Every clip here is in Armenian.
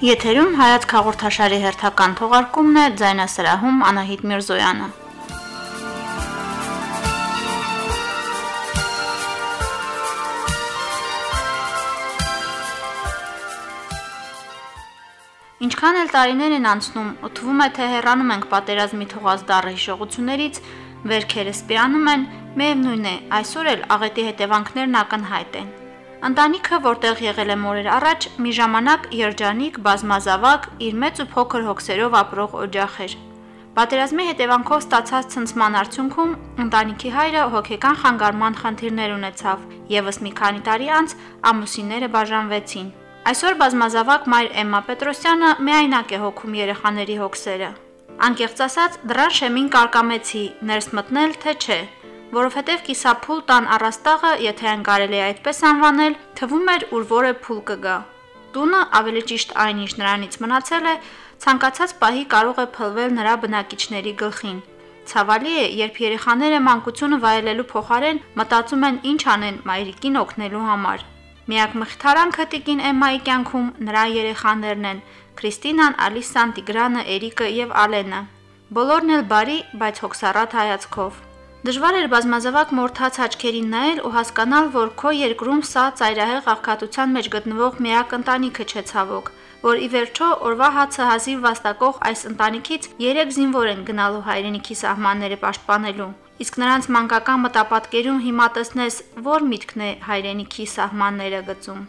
Եթերում հայաց հաղորդաշարի հերթական թողարկումն է ձայնասրահում Անահիտ Միրզոյանը։ Ինչքան էլ տարիներ են անցնում, ու թվում է թե հեռանում ենք պատերազմի թողած դառը հիշողություններից, վերքերը սպիրանում են, միևնույն է, այսօր էլ աղետի հետևանքներն ակնհայտ են։ Ընտանիքը, որտեղ եղել է մորեր առաջ, մի ժամանակ երջանիկ, բազմազավակ, իր մեծ ու փոքր հոգսերով ապրող օջախ էր։ Պատերազմի հետևանքով ստացած ցնցման արդյունքում ընտանիքի հայրը հոգեկան խանգարման խնդիրներ ունեցավ, եւս մի քանի տարի անց ամուսինները բաժանվեցին։ Այսօր բազմազավակ մայր Էմմա Պետրոսյանը միայնակ է հոգում երեխաների հոգսերը։ Անկեղծ ասած, դրան շեմին կարկամեցի, ներս մտնել թե չէ, որովհետև կիսափուլ տան առաստաղը, եթե այն կարելի է այդպես անվանել, թվում էր ուր որը փուլ կգա։ Տունը, ավելի ճիշտ այն, ինչ նրանից մնացել է, ցանկացած պահի կարող է փլվել նրա բնակիչների գլխին։ Ցավալի է, երբ երեխաները մանկությունը վայելելու փոխարեն մտածում են ինչ անեն մայրիկին օգնելու համար։ Միակ մխիթարանքը Տիկին Էմմայի կյանքում նրա երեխաներն են՝ Քրիստինան, Ալիսան, Տիգրանը, Էրիկը եւ Ալենը։ Բոլորն էլ բարի, բայց հոգսառատ հայացքով։ Դժվար էր բազմազավակ մորթած աչքերին նայել ու հասկանալ, որ քո երկրում սա ծայրահեղ աղքատության մեջ գտնվող միակ ընտանիքը չէ ցավոք, որ ի վերջո օրվա հացը հազիվ վաստակող այս ընտանիքից 3 զինվոր են գնալու հայրենիքի սահմանները պաշտպանելու Իսկ նրանց մանկական մտապատկերում հիմա տեսնես, որ միտքն է հայրենիքի սահմանները գծում։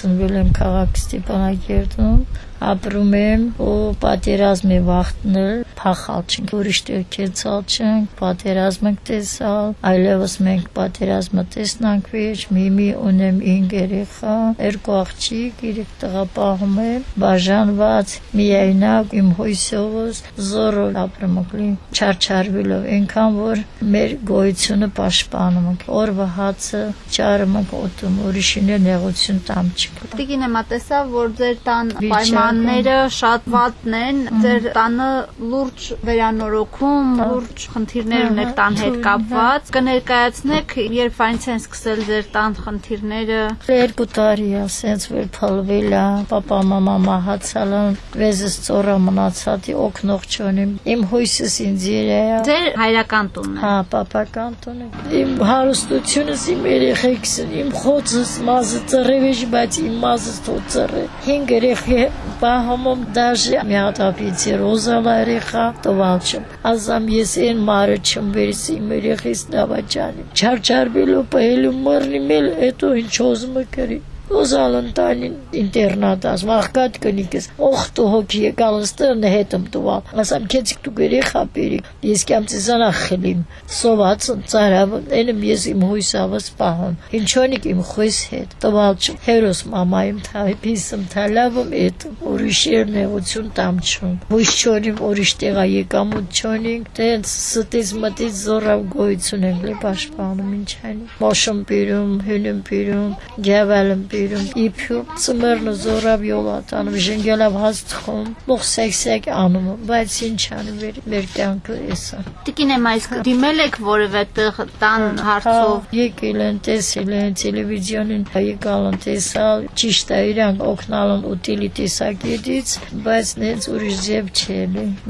ծնվել եմ քաղաք Ստեփանակերտում, ապրում եմ ու պատերազմ է վախտնել, փախալ չենք, ուրիշ տեղ կեցալ չենք, պատերազմ ենք տեսալ, այլևս մենք պատերազմը տեսնանք վեճ, միմի ունեմ 5 երեխա, երկու աղջիկ, երեք տղա պահում եմ, բաժանված, միայնակ իմ հույսովս զորով ապրում ենք, չարչարվելով, այնքան որ մեր գոյությունը պաշտպանում ենք, օրվա հացը ճարում ենք օտում, ուրիշին նեղություն տամ Տիկին եմ տեսավ, որ ձեր տան պայման պայմանները շատ վատն են, ձեր տանը լուրջ վերանորոգում, լուրջ խնդիրներ ունեք տան հետ կապված։ Կներկայացնեք, երբ այնց են սկսել ձեր տան խնդիրները։ Երկու տարի է, ասենց որ փլվել է, papa mama մահացալ են, վեզս ծորա մնացած, օկնող չունեմ։ Իմ հույսս ինձ երա։ Ձեր հայրական տունն է։ Հա, papaական տունը։ Իմ հարստությունս իմ երեխեքս, իմ խոցս, մազը ծռեվեջ, բայց իմ մազը ծռե։ 5 երեխա պահոմում դաժե մի հատ ապիցի ռոզալա երեխա տվալչում ազամ ես են մարը չմ վերսի մեր երեխիս դավաճանի չարչարվելու պահելու մռնի մել հետո ինչ ոզմը կրի Ուզալընտանին ինտերնատաս վախկատ կնիկս օխտու հոգի եկալ ստերն հետում տուալ ասամ քեցիկ դու երեխա բերի ես կամ ծանա խլիմ սոված ծարավ էնեմ ես իմ հույսավս պահում ինչոնիկ իմ խույս հետ տվալ չ հերոս մամայım թայփիսım թալավım et ուրիշեր նեղություն տամ չուն հույս չոնիմ ուրիշ տեղա եկամուտ չոնինք տենց ստից մտից զորավ գոյություն ենք լի պաշտպանում ինչ ani մոշում բերում հյունում բերում գավալում բերում իփյու ծմերն զորավ յոլատանում ժենգելավ հաստխում լող սեքսեք անում բայց ինչ անում մեր մեր կյանքը էսա Տիկին եմ այս դիմել եք որևէ տեղ տան հա, հարցով եկել են տեսել են տելևիզիոնին եկալ են տեսալ ճիշտ է իրանք օգնալ են ուտիլի տեսակետից բայց նենց ուրիշ ձև չէ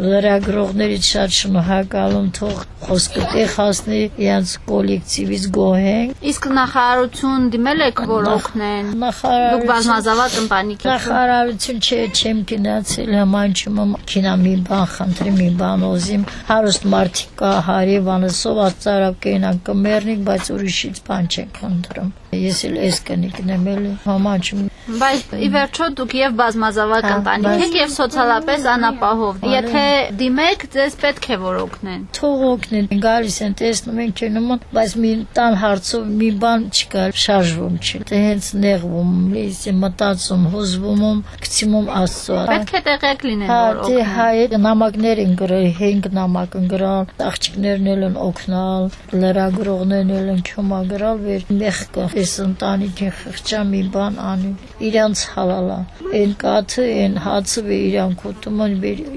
լրագրողներից շատ շնորհակալում թող խոսքը տեղ հասնի իրանց կոլեկտիվից գոհեն Իսկ նախարարություն դիմել եք որ օգնեն Դուք բազմազավակ ընտանիք եք։ Նախարարություն չէ, չեմ գնացել հմանչում քինա մի բան խնդրի մի բան ոզիմ հարուստ մարդիկ կա հարևանը սոված ծարավ կենան կմերնիկ, բայց ուրիշից բան չեն խնդրում։ Ես էլ էս կնիկն եմ էլ հմանչում Բայց ի վերջո դուք եւ բազմազավակ ընտանիք եք եւ սոցիալապես անապահով։ Եթե դիմեք, ձեզ պետք է որ օգնեն։ Թող օգնեն, գալիս են տեսնում են քնում, բայց մի տան հարցով մի բան չկա, շարժվում չի։ Դե հենց նեղվում, ես մտածում, հուզվում, գցիմում աստծո։ Պետք է տեղեկ լինեն Հա, որ դե օգնեն։ հայ նամակներ են գրել, հենք նամակ են գրել, աղջիկներն էլ են օգնալ, լրագրողներն էլ են քյոմա գրալ, վեր մեղքը, այս ընտանիքին խղճա մի բան անի իրանց հալալա այն կաթը այն հացը վե իրանք ուտում են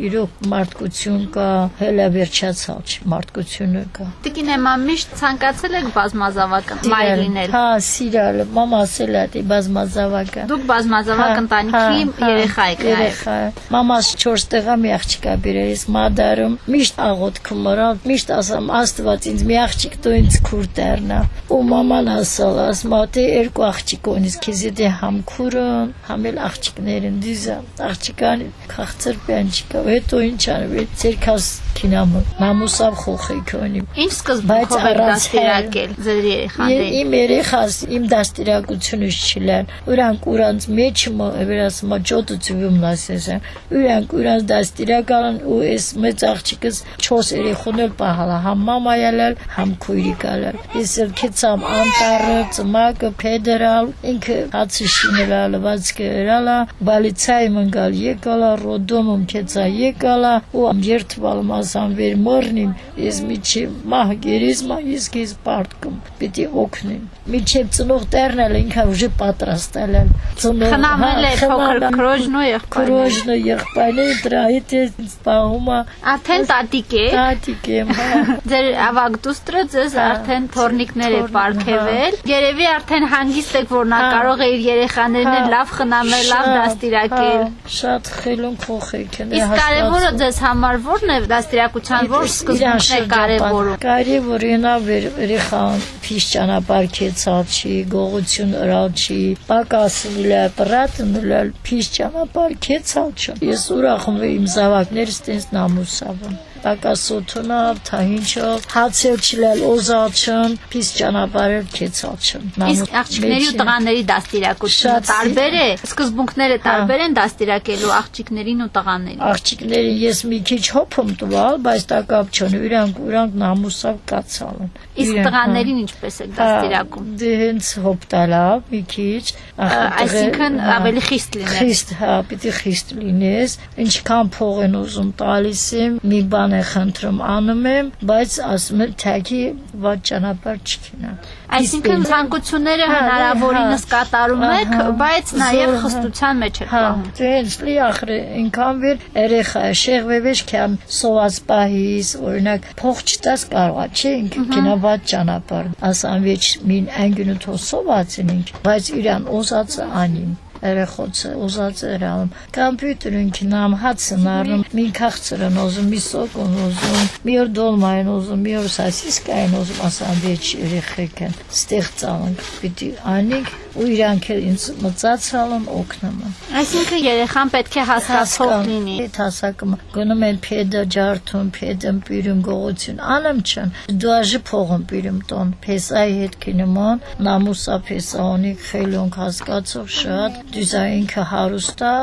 իրոք մարդկություն կա հելա վերջացալ չի մարդկությունը կա Տիկին էմա միշտ ցանկացել եք բազմազավակ մայր լինել հա սիրալ մամա ասել է դի բազմազավակը Դուք բազմազավակ Հա, ընտանիքի հա, երեխա եք նաև երեխա մամաս 4 տեղա մի աղջիկա բերես մադարում միշտ աղոթք մռալ միշտ ասամ աստված ինձ մի աղջիկ դու ինձ քուր դառնա ու մաման ասալ ասմա թե երկու աղջիկ ունիս քեզ դե համ քուրը համ էլ աղջիկներին դիզա աղջիկան քաղցր պյանչիկա հետո ինչ արվի ցերքաս քինամ նամուսավ խոխեք ունի Ինչ Բայց սկզբունքով առանց դաստիարակել ձեր Ե- երեխաներին Իմ երեխաս իմ դաստիարակությունից չլան։ Ուրանք ուրանց մեջ վերասմա ջոտուցում լասեսան։ Ուրանք ուրանց դաստիարական ու ես մեծ աղջիկս 4 երեխուն էլ պահալա, համ մամայալ, համ քույրիկալ։ Ես էլ քեցամ անտարը, ծմակը, ֆեդերալ, ինքը հացի շինելա, լվացքը երալա, բալիցայի մնգալ եկալա, ռոդոմում քեցա եկալա ու երթվալ մասան վեր մռնին, ես միջի մահ գերիզմա ես քեզ պարտկում, պիտի օգնեմ։ Միջև ծնող տերնել ինքը ուժը պատրաստել են։ Ծնող Խնամել է հա, փոքր խնամել- քրոջն ու եղբայրը Քրոջնը եղբայրը դրա հետ է սպահում Արդեն տատիկ է տատիկ եմ հա Ձեր ավագ դուստրը ձեզ Հա, արդեն թորնիկներ է թորն- պարգևել։ Երևի արդեն հանգիստ եք, որ նա Հա. կարող է իր երեխաներին Հա. էլ լավ խնամել, լավ դաստիարակել։ հա, Շատ խելուն խոխեք են Իսկ կարևորը ձեզ համար ո՞րն է դաստիարակության ո՞ր սկզբունքն է կարևորում։ Կարևոր ինա վեր երեխան փիշ ճանապարհ քեցալ չի, գողություն ըրալ չի, պակասնել է, պրատնել է, փիշ ճանապարհ քեցալ չի։ Ես ուրախ եմ իմ զավակներս տես նամուսավ են պակասությունով, թահինչով, հացել չլել, օզաչն, փիս ճանապարհել քեցալչն։ Իսկ աղջիկների ու տղաների դաստիարակությունը տարբեր է։ Սկզբունքները Հա։ տարբեր են դաստիարակելու աղջիկներին ու տղաներին։ Աղջիկներին ես մի քիչ հոփ եմ տվալ, բայց դա կապ չունի, իրանք իրանք նամուսով կացալ են։ Իսկ հա։ տղաներին ինչպես եք դաստիարակում։ Դե հենց հոփ տալա մի քիչ, Այսինքն հա, ավելի խիստ լինել։ Խիստ, հա, պիտի խիստ լինես, ինչքան փող են ուզում տալիս մի բան է խնդրում անում եմ, բայց ասում եմ թագի ված ճանապարհ չքինա։ Այսինքն ցանկությունները Հա, հնարավորինս հա, կատարում եք, բայց նաև հա։ խստության մեջ եք պահում։ դենց լի ախր ինքան վեր երեխա շեղվեվեշ կան սոված պահիս, օրինակ փող չտաս կարողա, չէ, ինքը կինավատ ճանապարհ։ Ասան վեճ մին անգյունու թո սոված են ինք, բայց իրան օզածը անին երեխոցը ուզած էր անում համբյուտերին քնամ հացն առնում մի քաղցրն ուզում մի սոկն ուզում մի օր դոլմային ուզում մի օր սասիսկային ուզում ասան վեճ երեխեք են ստեղծանք պիտի անենք ու իրանք էլ ինձ մծացալն օգնում են Այսինքն երեխան պետք է հասկացող լինի։ Այդ հասակում գնում են փեդը ջարդում, փեդն պիրում գողություն անեմ չն։ Դուաժի փողն պիրում տոն, փեսայի հետ կինոման, նամուսա փեսաոնի խելոնք հասկացող շատ, դյուզա ինքը հարուստա,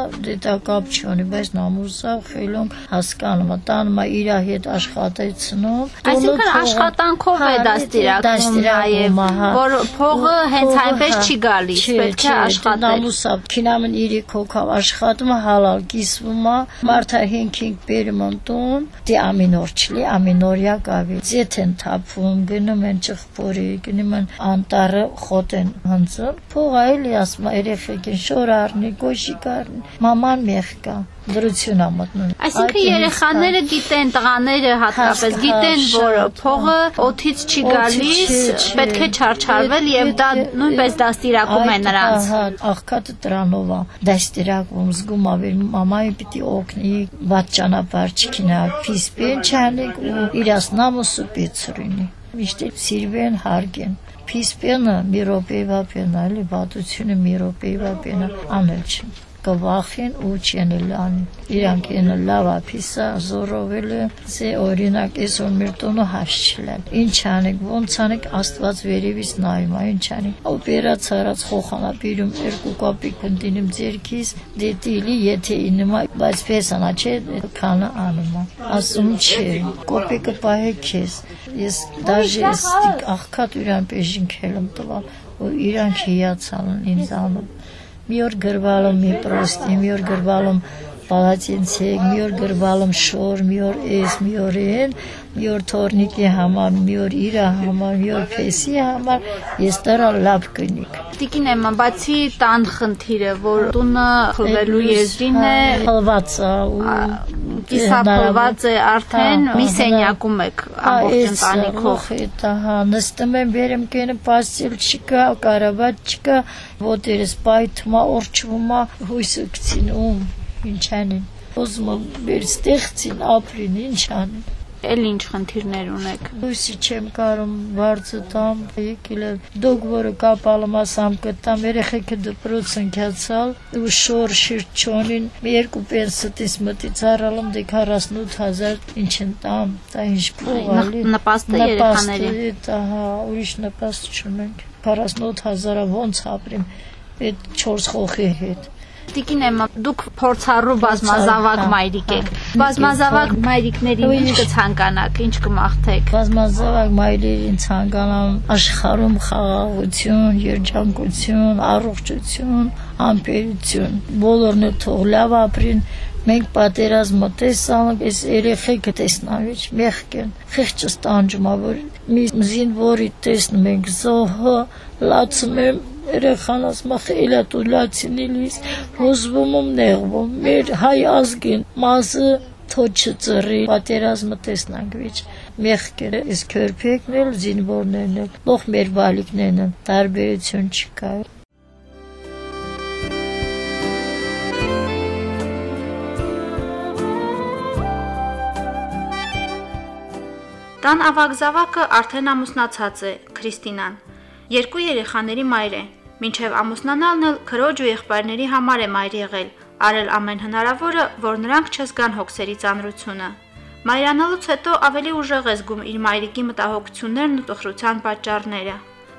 դա կապ չունի, բայց նամուսա խելոնք հասկանում, տանում իր հետ աշխատեցնում։ Այսինքն աշխատանքով է դաստիարակում նաև, որ փողը հենց այնպես չի գալիս, պետք է աշխատել։ Նամուսա քինամն իրի կոքավ աշխատում հալալ կիսվում է մարդը 5-5 բերում տուն դի ամինոր չլի ամինորյա գավի ձեթեն թափվում գնում են ճխփորի գնում են անտարը խոտեն հանձը փողայելի ասма երեխեքին շոր առնի գոշի կառնի մաման մեղ կա դրություն ա մտնում Այսինքն երեխաները գիտեն, տղաները հատկապես գիտեն, որ փողը օթից չի գալիս, պետք է չարչարվել եւ դա է- նույնպես դաստիարակում է նրանց։ Հա, աղքատը դրանով է դաստիարակում զգում ավեր մամայի պիտի օգնի ված ճանապարհ չքինա փիսպեն չանեք ու իրաս նամուսը պիցրինի միշտ սիրվեն հարգեն Փիսպենը մի րոպեվա պենալի վատությունը մի րոպեվա պենա անել չի կվախեն ու չեն լանի իրանք են լավա փիսա զորովել է օրինակ այսօր մեր տոնը հաշչլել ինչ անեք ոնց անեք աստված վերևից նայում այն ինչ անեք օպերաց արած խոխանապիրում երկու կապիկ ընդինում ձերքից դետիլի եթե իննումա բայց փեսանա չէ քանը անումա ասում չէ կոպեկը պահե քեզ ես դաժե ստիկ աղքատ իրան պեժին քելում տվալ ու իրանք հիացան ինձ անում մի օր գրվալում մի պրոստի, մի օր գրվալում պահածինցի, մի օր գրվալում շոր, մի օր էս, մի օր են, մի օր թորնիկի համար, մի օր իր համար, մի օր փեսի համար, ես դրա լավ կնիկ։ Տիկին եմ, բացի տան խնդիրը, որ տունը խլվելու եզրին է, խլված ու կիսափլված է արդեն մի սենյակում եք ամբողջ ընտանիքով։ Ահա, նստում եմ, վերեմ կենը պաստիլ չկա, կարավատ չկա, ոտերս պայթում է, օրչվում է, հույսը գցին ու ինչ անեն։ Ոզում եմ, բեր ստեղծին, ապրին, ինչ անեն էլ ինչ խնդիրներ ունեք։ Լույսի չեմ կարում բարձը տամ, եկել է դոգվորը կապալում ասամ կտամ, երեխեքը դպրոց ընկյացալ, ու շոր շիրջոնին, երկու պենստից մտից առալում դե 48000 ինչ են տամ, դա ինչ փողալի։ Նպաստը երեխաների։ Ահա, ուրիշ նպաստ չունենք։ 48000-ը ոնց ապրիմ այդ 4 խոխի հետ։ Տիկին եմ, դուք փորձառու բազմազավակ մայրիկ եք։ Բազմազավակ մայրիկներին ինչ կցանկանաք, ինչ կմաղթեք։ Բազմազավակ մայրերին ցանկանամ աշխարհում խաղաղություն, երջանկություն, առողջություն, ամպերություն։ Բոլորն էլ թող լավ ապրին, մենք պատերազմը տեսանք, այս երեխեքը տեսնավիճ մեղք են։ Խեղճը ստանջում ա որ մի զինվորի տեսնում ենք զոհը, լացում եմ երեխանս մխելա տուլացինիլիս հոզվում եմ նեղվում մեր հայ ազգին մազը թոչը ծռի պատերազմը տեսնանք վիճ մեղքերը is քերփեկն էլ զինվորներն էլ ող մեր բալիկներն են տարբերություն չկա Տան ավակ զավակը արդեն ամուսնացած է, Քրիստինան։ Երկու երեխաների մայր է։ Մինչև ամուսնանալն էլ քրոջ ու եղբայրների համար է մայր եղել, արել ամեն հնարավորը, որ նրանք չզգան հոգսերի ծանրությունը։ Մայրանալուց հետո ավելի ուժեղ է զգում իր մայրիկի մտահոգություններն ու տխրության պատճառները։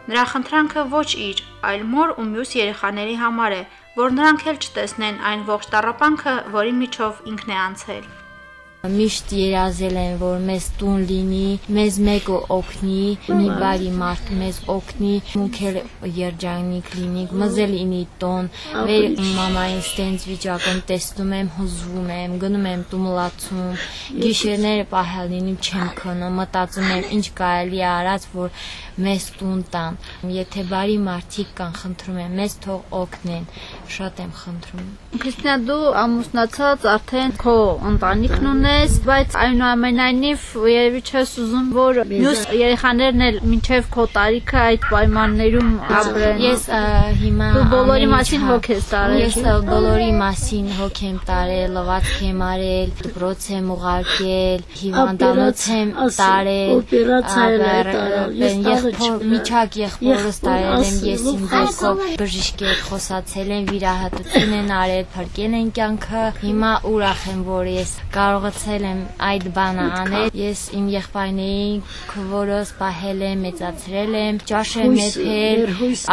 Նրա խնդրանքը ոչ իր, այլ մոր ու մյուս երեխաների համար է, որ նրանք էլ չտեսնեն այն ողջ տառապանքը, որի միջով ինքն է անցել միշտ երազել են, որ մեզ տուն լինի, մեզ մեկը օգնի, մի բարի մարդ մեզ օգնի, մունքեր երջանիկ լինի, մզել ինի տոն, վեր մամային ստենց վիճակում տեսնում եմ, հուզվում եմ, գնում եմ տումլացում, գիշերները պահել լինում չեմ քնում, մտածում եմ ինչ կարելի արած, որ մեզ տուն տան։ Եթե բարի մարդիկ կան, խնդրում եմ, մեզ թող օգնեն։ Շատ եմ խնդրում։ Քրիստինա, դու ամուսնացած արդեն քո ընտանիքն ունես, բայց այնուամենայնիվ երևի չես ուզում, որ մյուս երեխաներն էլ մինչև քո տարիքը այդ պայմաններում ապրեն։ Ես հիմա դու բոլորի մասին հոգ ես տարել։ Ես բոլորի մասին հոգ եմ տարել, լվացք եմ արել, դպրոց եմ ուղարկել, հիվանդանոց եմ տարել, օպերացիա եմ տարել։ Ես միջակ եղբորս տարել եմ ես իմ դեպքով բժիշկ եմ խոսացել եմ վիրահատություն են արել փրկել են կյանքը հիմա ուրախ եմ որ ես կարողացել եմ այդ բանը անել ես իմ եղբայրներին քվորս պահել եմ մեծացրել եմ ճաշ եմ մեփել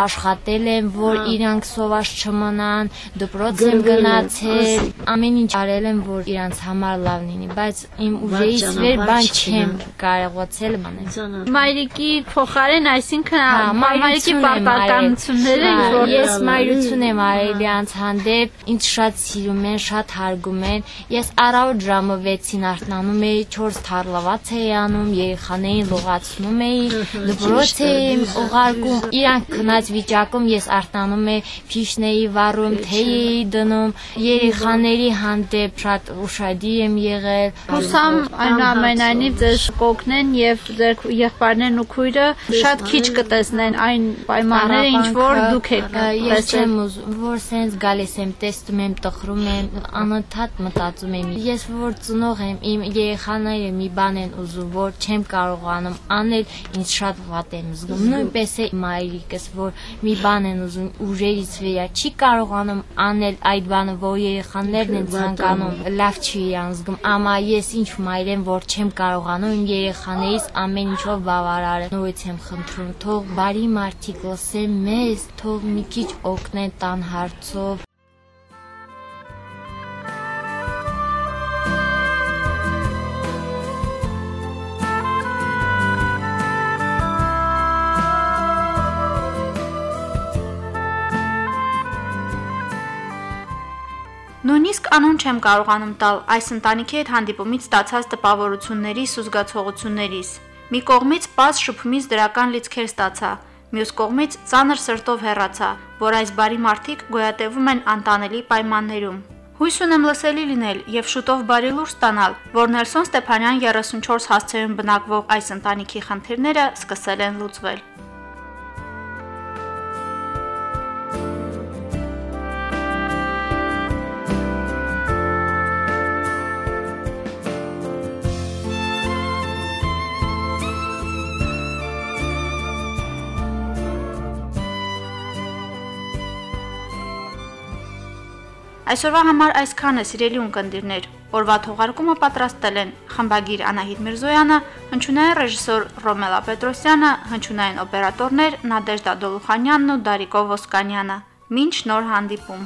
աշխատել եմ որ իրանք սոված չմնան դպրոց եմ գնացել ամեն ինչ արել եմ որ իրանք համար լավ լինի բայց իմ ուժերից վեր բան չեմ կարողացել անել մայրիկի փոխ փոխարեն, այսինքն մայրիկի պարտականությունները որ ես մայրություն եմ արել իրանց հանդեպ, ինձ շատ սիրում են, շատ հարգում են։ Ես առավոտ ժամը 6-ին արթնանում էի, 4 թարլաված էի անում, երեխաներին լողացնում էի, դպրոց էի ուղարկում, իրանք քնած վիճակում ես արթնանում էի, փիշնեի վառում, թեյ էի դնում, երեխաների հանդեպ շատ ուշադիր եմ եղել։ Հուսամ այնուամենայնիվ ձեզ կօգնեն եւ ձեր եղբայրներն ու քույրը շատ քիչ կտեսնեն այն պայմանները, ինչ որ դուք եք ես չեմ ուզում, որ սենց գալիս եմ, տեսնում եմ, տխրում եմ, անընդհատ մտածում եմ։ Ես որ ծնող եմ, իմ երեխաները մի բան են ուզում, որ չեմ կարողանում անել, ինձ շատ վատ եմ զգում։ Նույնպես է մայրիկս, որ մի բան են ուզում, ուժերից վրա չի կարողանում անել այդ բանը, որ երեխաներն են ցանկանում, լավ չի իրան զգում։ Ամա ես ինչ մայր եմ, որ չեմ կարողանում իմ երեխաներից ամեն ինչով բավարարել։ Նույնից եմ խնդրում, թող բարի մարդիկ լսեն մեզ, թող մի քիչ օգնեն տան հարցով։ Նույնիսկ անուն չեմ կարողանում տալ այս ընտանիքի հետ հանդիպումից ստացած տպավորություններիս ու զգացողություններիս։ Մի կողմից պազ շփումից դրական լիցքեր ստացա, մյուս կողմից ծանր սրտով հեռացա, որ այս բարի մարդիկ գոյատևում են անտանելի պայմաններում։ Հույս ունեմ լսելի լինել եւ շուտով բարի լուր ստանալ, որ Նելսոն Ստեփանյան 34 հասցեում բնակվող այս ընտանիքի խնդիրները սկսել են լուծվել։ Այսօրվա համար այսքանը սիրելի ունկնդիրներ։ Օրվա թողարկումը պատրաստել են խմբագիր Անահիտ Միրզոյանը, հնչյունային ռեժիսոր Ռոմելա Պետրոսյանը, հնչյունային օպերատորներ Նադեժդա Դոլուխանյանն ու Դարիկո Ոսկանյանը։ Մինչ նոր հանդիպում։